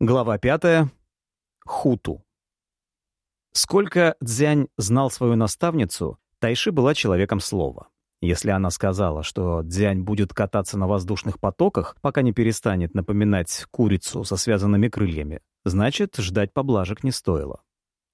Глава пятая. Хуту. Сколько Дзянь знал свою наставницу, Тайши была человеком слова. Если она сказала, что Дзянь будет кататься на воздушных потоках, пока не перестанет напоминать курицу со связанными крыльями, значит, ждать поблажек не стоило.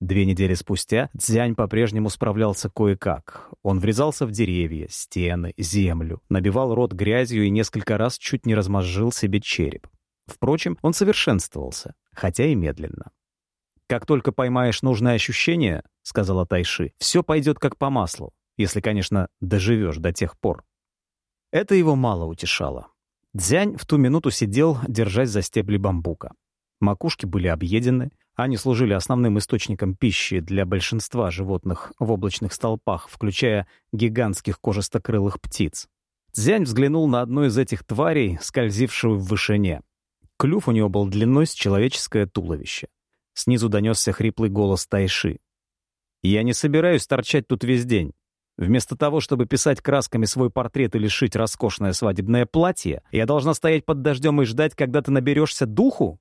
Две недели спустя Дзянь по-прежнему справлялся кое-как. Он врезался в деревья, стены, землю, набивал рот грязью и несколько раз чуть не размозжил себе череп. Впрочем, он совершенствовался, хотя и медленно. «Как только поймаешь нужное ощущение, — сказала Тайши, — все пойдет как по маслу, если, конечно, доживешь до тех пор». Это его мало утешало. Дзянь в ту минуту сидел, держась за стебли бамбука. Макушки были объедены, они служили основным источником пищи для большинства животных в облачных столпах, включая гигантских кожистокрылых птиц. Дзянь взглянул на одну из этих тварей, скользившую в вышине. Клюв у него был длиной с человеческое туловище. Снизу донесся хриплый голос Тайши. «Я не собираюсь торчать тут весь день. Вместо того, чтобы писать красками свой портрет или шить роскошное свадебное платье, я должна стоять под дождем и ждать, когда ты наберешься духу?»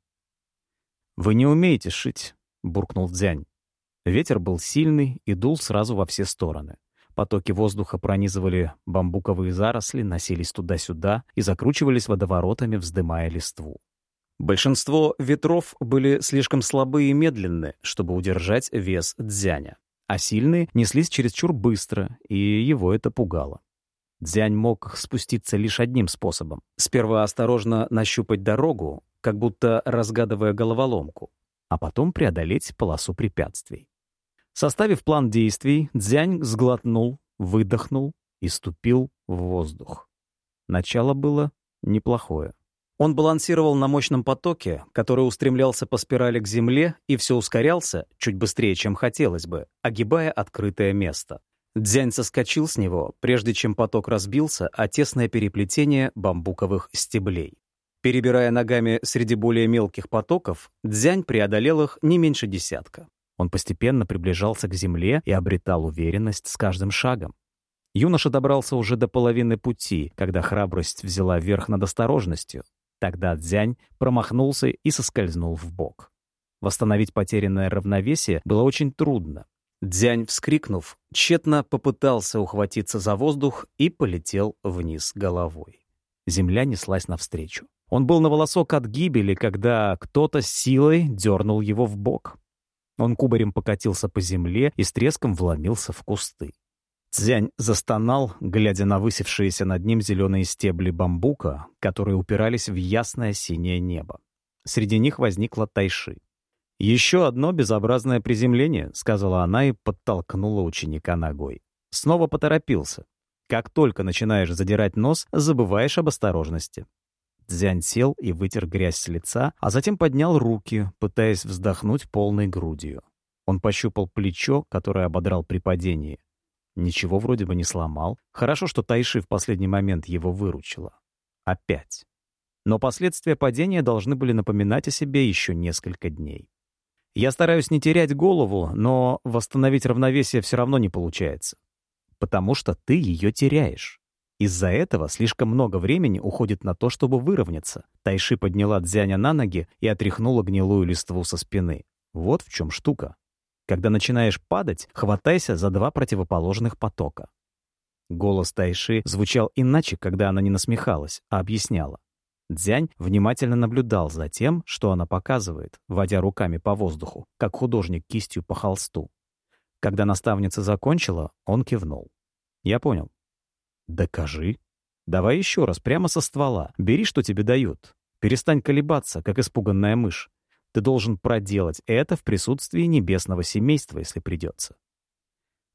«Вы не умеете шить», — буркнул Дзянь. Ветер был сильный и дул сразу во все стороны. Потоки воздуха пронизывали бамбуковые заросли, носились туда-сюда и закручивались водоворотами, вздымая листву. Большинство ветров были слишком слабы и медленны, чтобы удержать вес дзяня, а сильные неслись чересчур быстро, и его это пугало. Дзянь мог спуститься лишь одним способом. Сперва осторожно нащупать дорогу, как будто разгадывая головоломку, а потом преодолеть полосу препятствий. Составив план действий, Дзянь сглотнул, выдохнул и ступил в воздух. Начало было неплохое. Он балансировал на мощном потоке, который устремлялся по спирали к земле и все ускорялся, чуть быстрее, чем хотелось бы, огибая открытое место. Дзянь соскочил с него, прежде чем поток разбился, о тесное переплетение бамбуковых стеблей. Перебирая ногами среди более мелких потоков, Дзянь преодолел их не меньше десятка. Он постепенно приближался к земле и обретал уверенность с каждым шагом. Юноша добрался уже до половины пути, когда храбрость взяла верх над осторожностью, Тогда Дзянь промахнулся и соскользнул в бок. Восстановить потерянное равновесие было очень трудно. Дзянь, вскрикнув, тщетно попытался ухватиться за воздух и полетел вниз головой. Земля неслась навстречу. Он был на волосок от гибели, когда кто-то силой дернул его в бок. Он кубарем покатился по земле и с треском вломился в кусты. Цзянь застонал, глядя на высевшиеся над ним зеленые стебли бамбука, которые упирались в ясное синее небо. Среди них возникла Тайши. «Еще одно безобразное приземление», — сказала она и подтолкнула ученика ногой. Снова поторопился. Как только начинаешь задирать нос, забываешь об осторожности. Дзянь сел и вытер грязь с лица, а затем поднял руки, пытаясь вздохнуть полной грудью. Он пощупал плечо, которое ободрал при падении. Ничего вроде бы не сломал. Хорошо, что Тайши в последний момент его выручила. Опять. Но последствия падения должны были напоминать о себе еще несколько дней. Я стараюсь не терять голову, но восстановить равновесие все равно не получается. Потому что ты ее теряешь. Из-за этого слишком много времени уходит на то, чтобы выровняться. Тайши подняла Дзяня на ноги и отряхнула гнилую листву со спины. Вот в чем штука. Когда начинаешь падать, хватайся за два противоположных потока. Голос Тайши звучал иначе, когда она не насмехалась, а объясняла. Дзянь внимательно наблюдал за тем, что она показывает, водя руками по воздуху, как художник кистью по холсту. Когда наставница закончила, он кивнул. «Я понял». «Докажи. Давай еще раз, прямо со ствола. Бери, что тебе дают. Перестань колебаться, как испуганная мышь. Ты должен проделать это в присутствии небесного семейства, если придется.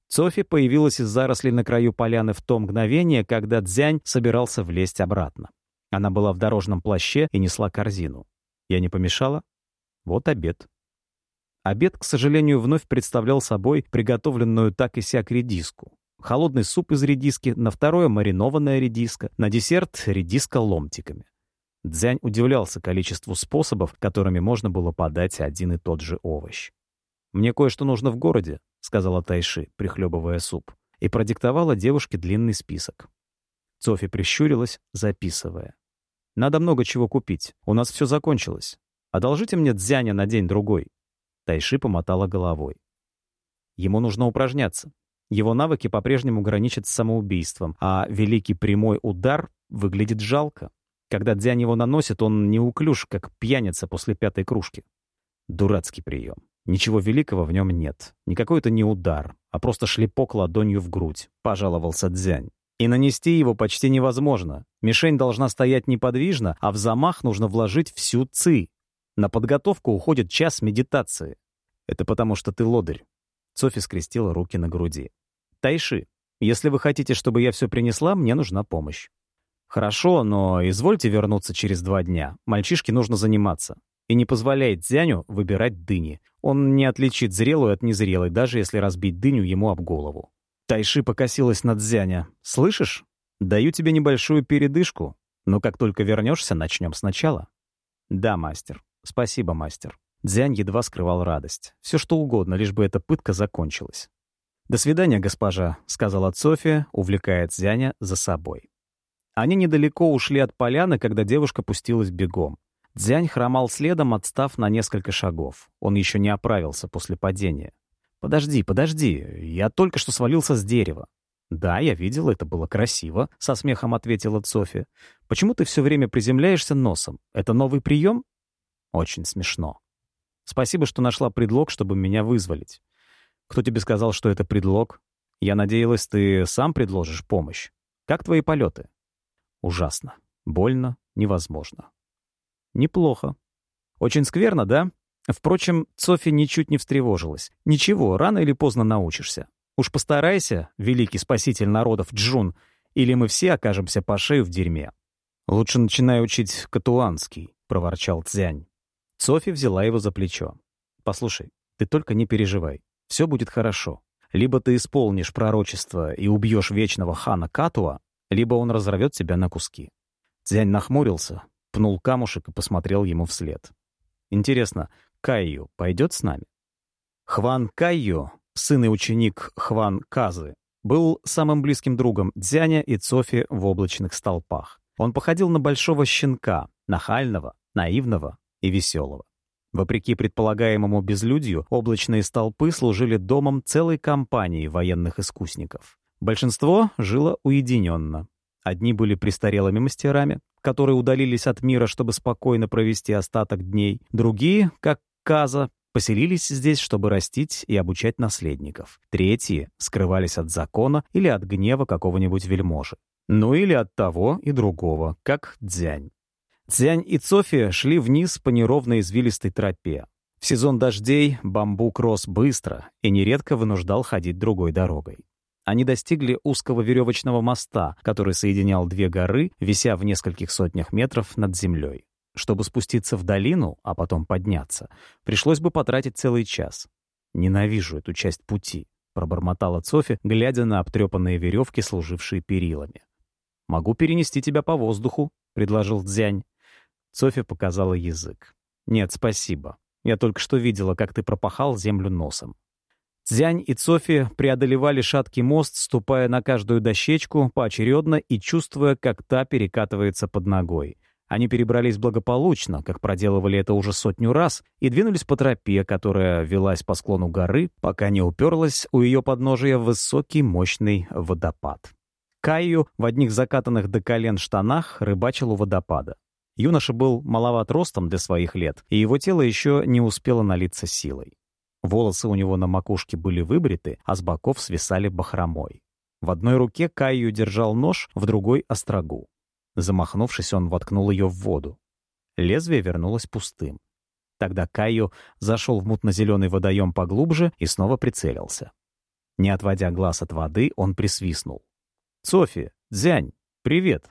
Софи появилась из зарослей на краю поляны в то мгновение, когда Дзянь собирался влезть обратно. Она была в дорожном плаще и несла корзину. Я не помешала? Вот обед. Обед, к сожалению, вновь представлял собой приготовленную так и сяк редиску. Холодный суп из редиски, на второе маринованная редиска, на десерт редиска ломтиками. Дзянь удивлялся количеству способов, которыми можно было подать один и тот же овощ. «Мне кое-что нужно в городе», — сказала Тайши, прихлебывая суп, и продиктовала девушке длинный список. Софи прищурилась, записывая. «Надо много чего купить. У нас все закончилось. Одолжите мне дзяня на день-другой». Тайши помотала головой. Ему нужно упражняться. Его навыки по-прежнему граничат с самоубийством, а великий прямой удар выглядит жалко. Когда дзянь его наносит, он неуклюж, как пьяница после пятой кружки. Дурацкий прием. Ничего великого в нем нет. Никакой это не удар, а просто шлепок ладонью в грудь, пожаловался Дзянь. И нанести его почти невозможно. Мишень должна стоять неподвижно, а в замах нужно вложить всю ци. На подготовку уходит час медитации. Это потому, что ты лодырь. Софи скрестила руки на груди. Тайши, если вы хотите, чтобы я все принесла, мне нужна помощь. Хорошо, но извольте вернуться через два дня. Мальчишке нужно заниматься. И не позволяет Дзяню выбирать дыни. Он не отличит зрелую от незрелой, даже если разбить дыню ему об голову. Тайши покосилась на Дзяня. «Слышишь? Даю тебе небольшую передышку, но как только вернешься, начнем сначала». «Да, мастер. Спасибо, мастер». Дзянь едва скрывал радость. Все что угодно, лишь бы эта пытка закончилась. «До свидания, госпожа», — сказала София, увлекая Дзяня за собой. Они недалеко ушли от поляны, когда девушка пустилась бегом. Дзянь хромал следом, отстав на несколько шагов. Он еще не оправился после падения. «Подожди, подожди, я только что свалился с дерева». «Да, я видел, это было красиво», — со смехом ответила Софи. «Почему ты все время приземляешься носом? Это новый прием?» «Очень смешно. Спасибо, что нашла предлог, чтобы меня вызволить. Кто тебе сказал, что это предлог? Я надеялась, ты сам предложишь помощь. Как твои полеты?» «Ужасно. Больно. Невозможно». «Неплохо. Очень скверно, да?» Впрочем, Софи ничуть не встревожилась. «Ничего, рано или поздно научишься. Уж постарайся, великий спаситель народов Джун, или мы все окажемся по шею в дерьме». «Лучше начинай учить катуанский», — проворчал Цзянь. Софи взяла его за плечо. «Послушай, ты только не переживай. Все будет хорошо. Либо ты исполнишь пророчество и убьешь вечного хана Катуа, либо он разорвет тебя на куски». Цзянь нахмурился, пнул камушек и посмотрел ему вслед. «Интересно, Кайю пойдет с нами? Хван Кайю, сын и ученик Хван Казы, был самым близким другом Дзяня и Цофи в облачных столпах. Он походил на большого щенка, нахального, наивного и веселого. Вопреки предполагаемому безлюдью, облачные столпы служили домом целой компании военных искусников. Большинство жило уединенно. Одни были престарелыми мастерами, которые удалились от мира, чтобы спокойно провести остаток дней. Другие, как Каза поселились здесь, чтобы растить и обучать наследников. Третьи скрывались от закона или от гнева какого-нибудь вельможи. Ну или от того и другого, как Дзянь. Дзянь и Цофи шли вниз по неровной извилистой тропе. В сезон дождей бамбук рос быстро и нередко вынуждал ходить другой дорогой. Они достигли узкого веревочного моста, который соединял две горы, вися в нескольких сотнях метров над землей. Чтобы спуститься в долину, а потом подняться, пришлось бы потратить целый час. «Ненавижу эту часть пути», — пробормотала Софи, глядя на обтрепанные веревки, служившие перилами. «Могу перенести тебя по воздуху», — предложил Дзянь. Софи показала язык. «Нет, спасибо. Я только что видела, как ты пропахал землю носом». Дзянь и Цофи преодолевали шаткий мост, ступая на каждую дощечку поочередно и чувствуя, как та перекатывается под ногой. Они перебрались благополучно, как проделывали это уже сотню раз, и двинулись по тропе, которая велась по склону горы, пока не уперлась у ее подножия высокий мощный водопад. Кайю в одних закатанных до колен штанах рыбачил у водопада. Юноша был маловат ростом для своих лет, и его тело еще не успело налиться силой. Волосы у него на макушке были выбриты, а с боков свисали бахромой. В одной руке Кайю держал нож, в другой — острогу. Замахнувшись, он воткнул ее в воду. Лезвие вернулось пустым. Тогда Кайо зашел в мутно-зеленый водоем поглубже и снова прицелился. Не отводя глаз от воды, он присвистнул. «Софи, Дзянь, привет!»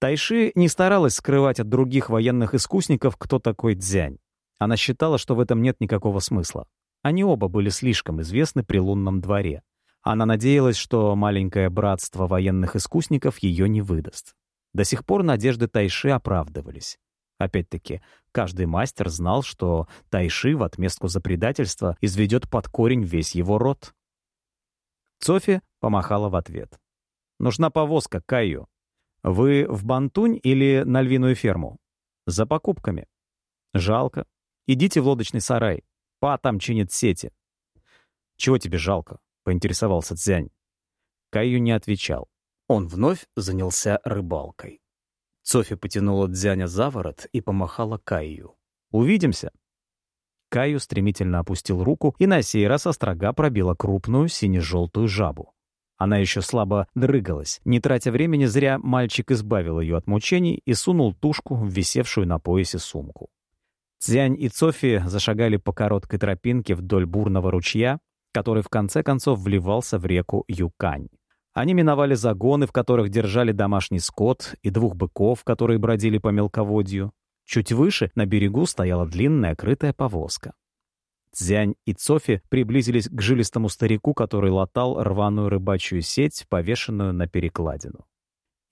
Тайши не старалась скрывать от других военных искусников, кто такой Дзянь. Она считала, что в этом нет никакого смысла. Они оба были слишком известны при лунном дворе. Она надеялась, что маленькое братство военных искусников ее не выдаст. До сих пор надежды Тайши оправдывались. Опять-таки, каждый мастер знал, что Тайши в отместку за предательство изведет под корень весь его род. Софи помахала в ответ. «Нужна повозка, Кайю. Вы в Бантунь или на львиную ферму?» «За покупками». Жалко. Идите в лодочный сарай. Па там чинит сети. Чего тебе жалко? Поинтересовался Цзянь. Каю не отвечал. Он вновь занялся рыбалкой. Софи потянула Дзяня за ворот и помахала Каю. «Увидимся!» Каю стремительно опустил руку, и на сей раз острога пробила крупную сине-желтую жабу. Она еще слабо дрыгалась. Не тратя времени, зря мальчик избавил ее от мучений и сунул тушку в висевшую на поясе сумку. Цзянь и Цофи зашагали по короткой тропинке вдоль бурного ручья, который в конце концов вливался в реку Юкань. Они миновали загоны, в которых держали домашний скот, и двух быков, которые бродили по мелководью. Чуть выше, на берегу, стояла длинная крытая повозка. Цзянь и Цофи приблизились к жилистому старику, который латал рваную рыбачью сеть, повешенную на перекладину.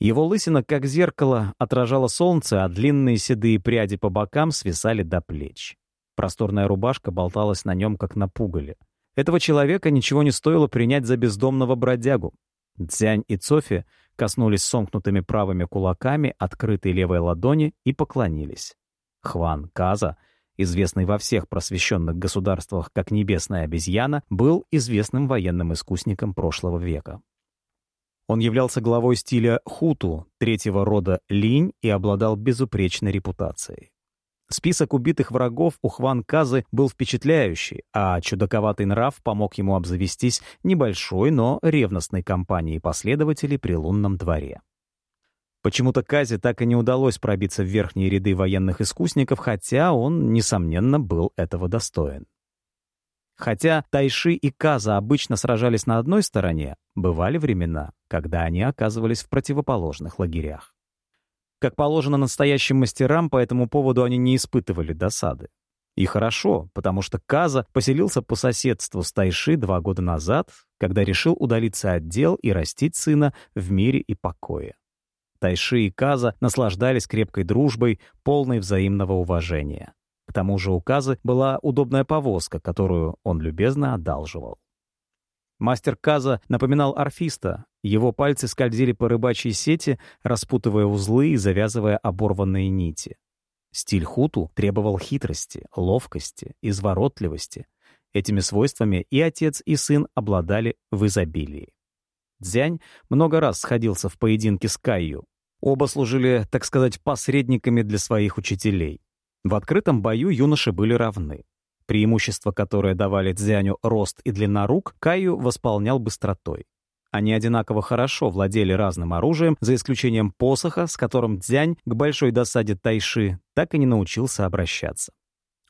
Его лысина, как зеркало, отражала солнце, а длинные седые пряди по бокам свисали до плеч. Просторная рубашка болталась на нем, как на пугале. Этого человека ничего не стоило принять за бездомного бродягу. Дзянь и Цофи коснулись сомкнутыми правыми кулаками открытой левой ладони и поклонились. Хван Каза, известный во всех просвещенных государствах как небесная обезьяна, был известным военным искусником прошлого века. Он являлся главой стиля хуту, третьего рода линь и обладал безупречной репутацией. Список убитых врагов у Хван Казы был впечатляющий, а чудаковатый нрав помог ему обзавестись небольшой, но ревностной компанией последователей при лунном дворе. Почему-то Казе так и не удалось пробиться в верхние ряды военных искусников, хотя он, несомненно, был этого достоин. Хотя Тайши и Каза обычно сражались на одной стороне, бывали времена, когда они оказывались в противоположных лагерях. Как положено настоящим мастерам, по этому поводу они не испытывали досады. И хорошо, потому что Каза поселился по соседству с Тайши два года назад, когда решил удалиться от дел и растить сына в мире и покое. Тайши и Каза наслаждались крепкой дружбой, полной взаимного уважения. К тому же у Казы была удобная повозка, которую он любезно одалживал. Мастер Каза напоминал орфиста. Его пальцы скользили по рыбачьей сети, распутывая узлы и завязывая оборванные нити. Стиль хуту требовал хитрости, ловкости, изворотливости. Этими свойствами и отец, и сын обладали в изобилии. Дзянь много раз сходился в поединке с Кайю. Оба служили, так сказать, посредниками для своих учителей. В открытом бою юноши были равны. Преимущество, которое давали Дзяню рост и длина рук, Каю восполнял быстротой. Они одинаково хорошо владели разным оружием, за исключением посоха, с которым Дзянь, к большой досаде Тайши, так и не научился обращаться.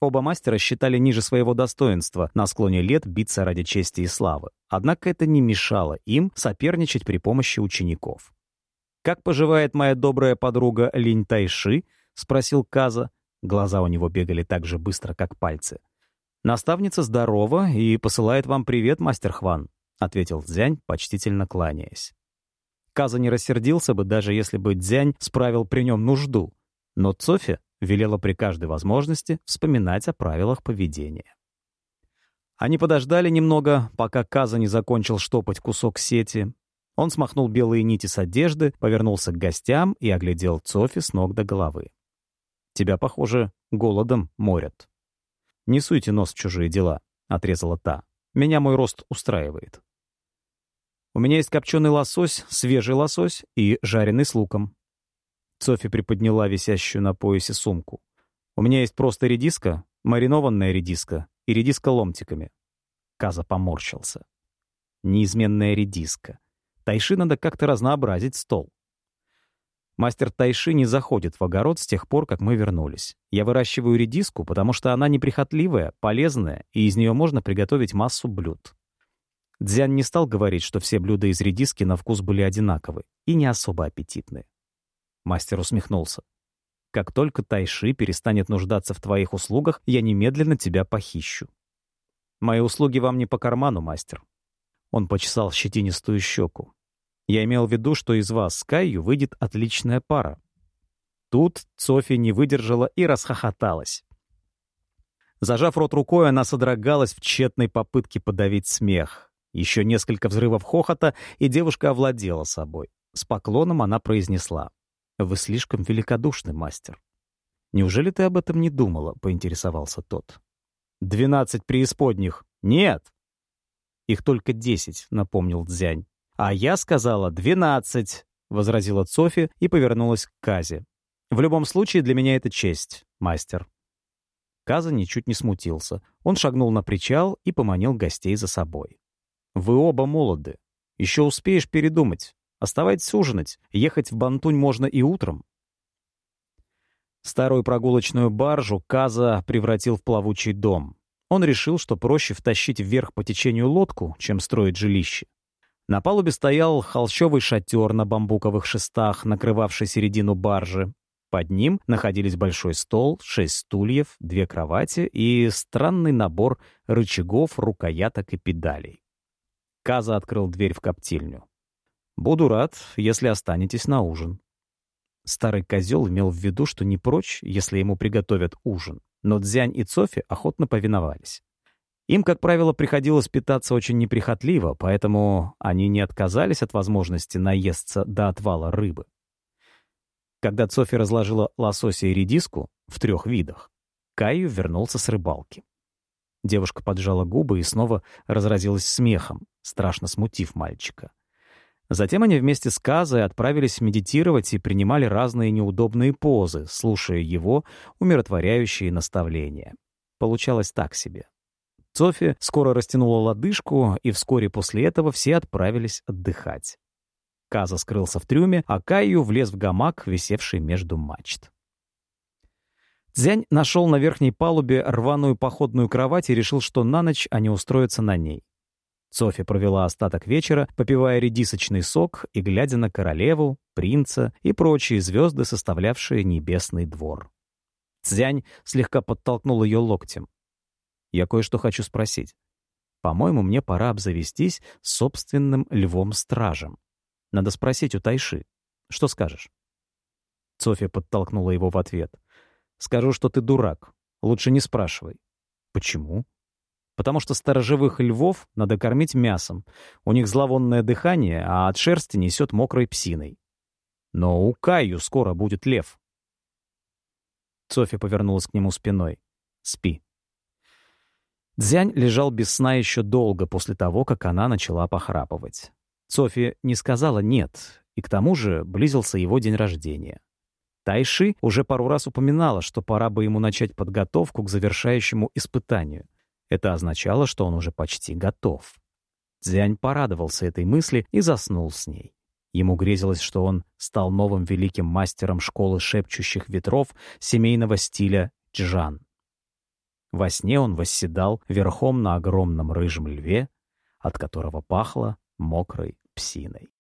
Оба мастера считали ниже своего достоинства на склоне лет биться ради чести и славы. Однако это не мешало им соперничать при помощи учеников. «Как поживает моя добрая подруга Линь Тайши?» — спросил Каза. Глаза у него бегали так же быстро, как пальцы. «Наставница здорова и посылает вам привет, мастер Хван», — ответил Дзянь, почтительно кланяясь. Каза не рассердился бы, даже если бы Дзянь справил при нем нужду, но Цофи велела при каждой возможности вспоминать о правилах поведения. Они подождали немного, пока Каза не закончил штопать кусок сети. Он смахнул белые нити с одежды, повернулся к гостям и оглядел Цофи с ног до головы. «Тебя, похоже, голодом морят». «Не суйте нос в чужие дела», — отрезала та. «Меня мой рост устраивает». «У меня есть копченый лосось, свежий лосось и жареный с луком». Софи приподняла висящую на поясе сумку. «У меня есть просто редиска, маринованная редиска и редиска ломтиками». Каза поморщился. «Неизменная редиска. Тайши надо как-то разнообразить стол». Мастер Тайши не заходит в огород с тех пор, как мы вернулись. Я выращиваю редиску, потому что она неприхотливая, полезная, и из нее можно приготовить массу блюд. Дзян не стал говорить, что все блюда из редиски на вкус были одинаковы и не особо аппетитны. Мастер усмехнулся. «Как только Тайши перестанет нуждаться в твоих услугах, я немедленно тебя похищу». «Мои услуги вам не по карману, мастер». Он почесал щетинистую щеку. Я имел в виду, что из вас с Кайю выйдет отличная пара. Тут Софи не выдержала и расхохоталась. Зажав рот рукой, она содрогалась в тщетной попытке подавить смех. Еще несколько взрывов хохота, и девушка овладела собой. С поклоном она произнесла. «Вы слишком великодушный мастер». «Неужели ты об этом не думала?» — поинтересовался тот. «Двенадцать преисподних. Нет!» «Их только десять», — напомнил Дзянь. «А я сказала двенадцать», — возразила Цофи и повернулась к Казе. «В любом случае, для меня это честь, мастер». Каза ничуть не смутился. Он шагнул на причал и поманил гостей за собой. «Вы оба молоды. Еще успеешь передумать. Оставайтесь ужинать. Ехать в Бантунь можно и утром». Старую прогулочную баржу Каза превратил в плавучий дом. Он решил, что проще втащить вверх по течению лодку, чем строить жилище. На палубе стоял холщовый шатер на бамбуковых шестах, накрывавший середину баржи. Под ним находились большой стол, шесть стульев, две кровати и странный набор рычагов, рукояток и педалей. Каза открыл дверь в коптильню. «Буду рад, если останетесь на ужин». Старый козел имел в виду, что не прочь, если ему приготовят ужин, но Дзянь и Цофи охотно повиновались. Им, как правило, приходилось питаться очень неприхотливо, поэтому они не отказались от возможности наесться до отвала рыбы. Когда Цофи разложила лосося и редиску в трех видах, Каю вернулся с рыбалки. Девушка поджала губы и снова разразилась смехом, страшно смутив мальчика. Затем они вместе с Казой отправились медитировать и принимали разные неудобные позы, слушая его умиротворяющие наставления. Получалось так себе. Софи скоро растянула лодыжку, и вскоре после этого все отправились отдыхать. Каза скрылся в трюме, а Кайю влез в гамак, висевший между мачт. Дзянь нашел на верхней палубе рваную походную кровать и решил, что на ночь они устроятся на ней. Софи провела остаток вечера, попивая редисочный сок и глядя на королеву, принца и прочие звезды, составлявшие небесный двор. Цзянь слегка подтолкнул ее локтем. «Я кое-что хочу спросить. По-моему, мне пора обзавестись собственным львом-стражем. Надо спросить у Тайши. Что скажешь?» Софья подтолкнула его в ответ. «Скажу, что ты дурак. Лучше не спрашивай». «Почему?» «Потому что сторожевых львов надо кормить мясом. У них зловонное дыхание, а от шерсти несет мокрой псиной. Но у Каю скоро будет лев». Софья повернулась к нему спиной. «Спи». Дзянь лежал без сна еще долго после того, как она начала похрапывать. Софи не сказала «нет», и к тому же близился его день рождения. Тайши уже пару раз упоминала, что пора бы ему начать подготовку к завершающему испытанию. Это означало, что он уже почти готов. Дзянь порадовался этой мысли и заснул с ней. Ему грезилось, что он стал новым великим мастером школы шепчущих ветров семейного стиля Джан. Во сне он восседал верхом на огромном рыжем льве, от которого пахло мокрой псиной.